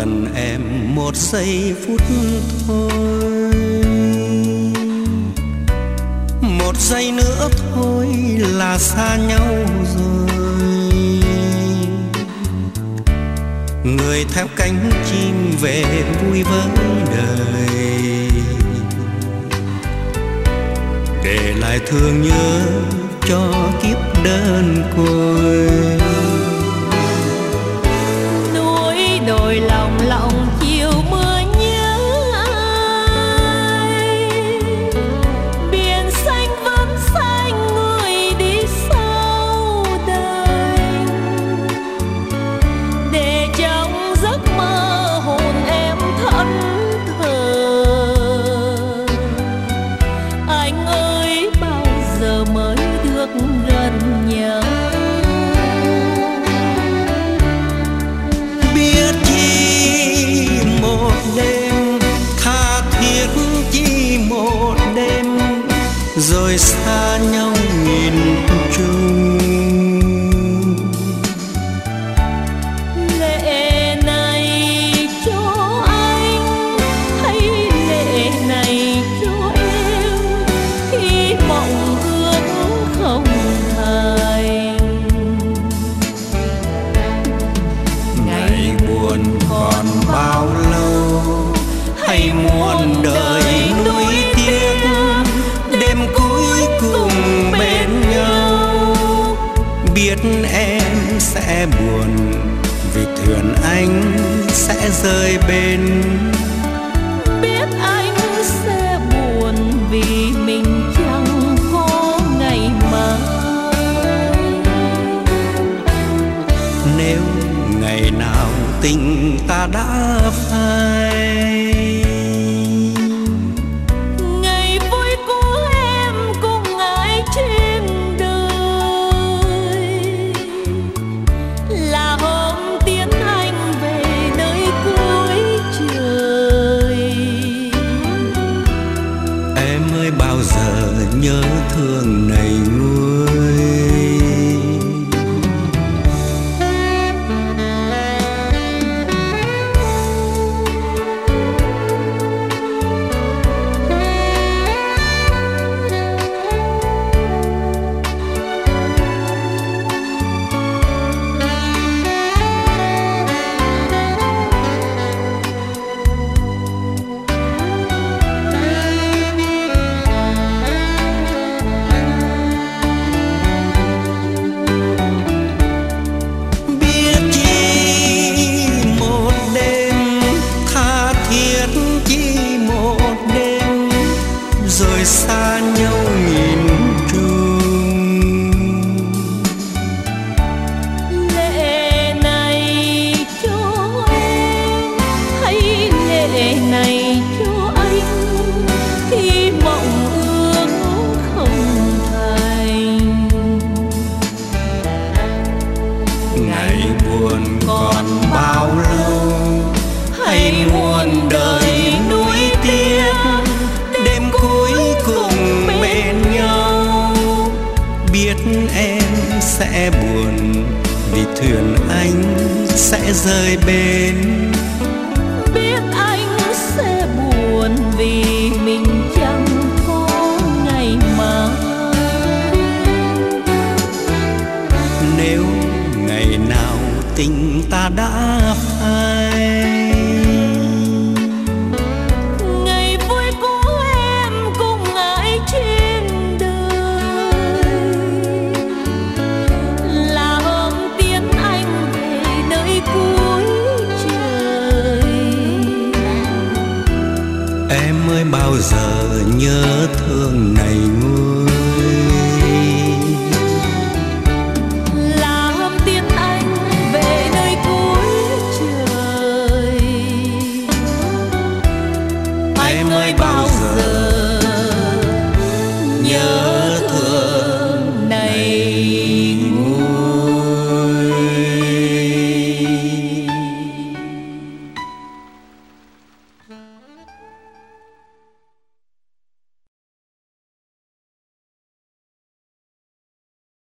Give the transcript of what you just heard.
gần em một giây phút thôi. Một giây nữa thôi là xa nhau rồi. Người theo cánh chim về vui với đời. Để lại thương nhớ cho kiếp đơn côi. xa nhau anh sẽ rời bên. Biết anh sẽ buồn vì mình chẳng có ngày mai. Nếu ngày nào tình ta đã phai rời bên biết anh sẽ buồn vì mình chẳng có ngày mai. Nếu ngày nào tình ta đã phai bao giờ nhớ thương này